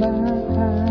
Rambaka